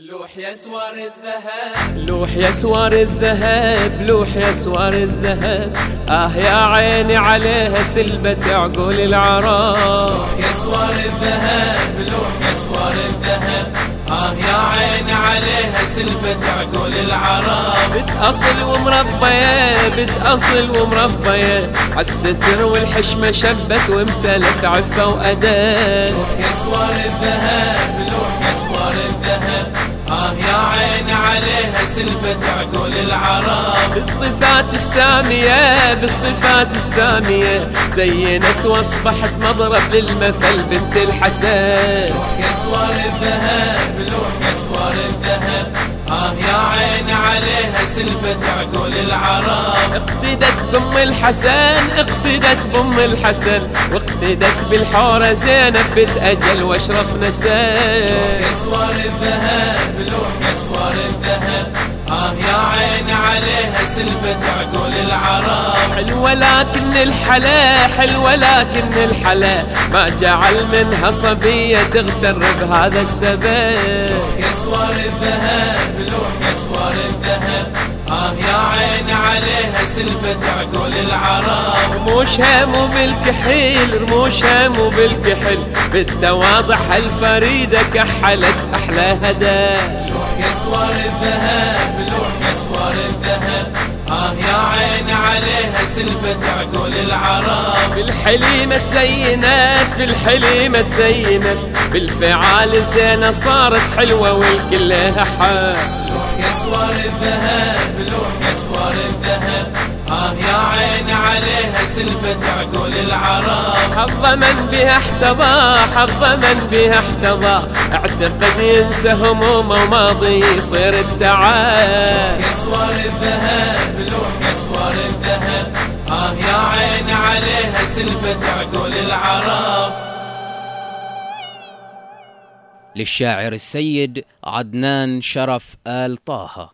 لوح يا سوار الذهب لوح يا سوار الذهب لوح يا سوار الذهب. آه يا عيني عليها سلبة عقول العرب. لوح يا سوار الذهب لوح يا سوار الذهب. آه يا عيني عليها سلبة عقول العرب. بنت أصل ومربية بنت أصل ومربية. عالستر والحشمة شبت وامتلت عفة وأدب لوح يا سوار الذهب يا عيني عليها سلبة عقول العرب. بالصفات السامية بالصفات السامية. زينت واصبحت مضرب للمثل بنت الحسن. لوح يا سوار الذهب لوح يا سوار الذهب. آه يا عيني عليها سلبة عقول العرب. اقتدت بأم الحسن اقتدت بأم الحسن واقتدت بالحورة زينب بنت أصل وأشرف نسب يا سوار الذهب لوح يا سوار الذهب. آه يا عيني عليها سلبة عقول العرب. حلوة لكن الحلا حلوة لكن الحلا. ما جعل منها صبية تغتر بهذا السبب. يا سوار الذهب سوار الذهب آه يا عيني عليها سلبة عقول العرب. رموشها مو بالكحل رموشها مو بالكحل بالتواضع الفريدة كحلت أحلى هدب. لوح يا سوار الذهب سلبة عقول العرب. بالحليمة تزينت بالحليمة تزينت. بالفعال زينة صارت حلوة والكل لها حال لوح يا سوار الذهب لوح يا سوار الذهب. آه يا عيني عليها سلبة عقول العرب. حظ من بها احتضى حظ من بها احتضى. اعتقد ينسى همومه وماضي يصير التعال عيني عليها سلبة عقول العرب. للشاعر السيد عدنان شرف آل طه.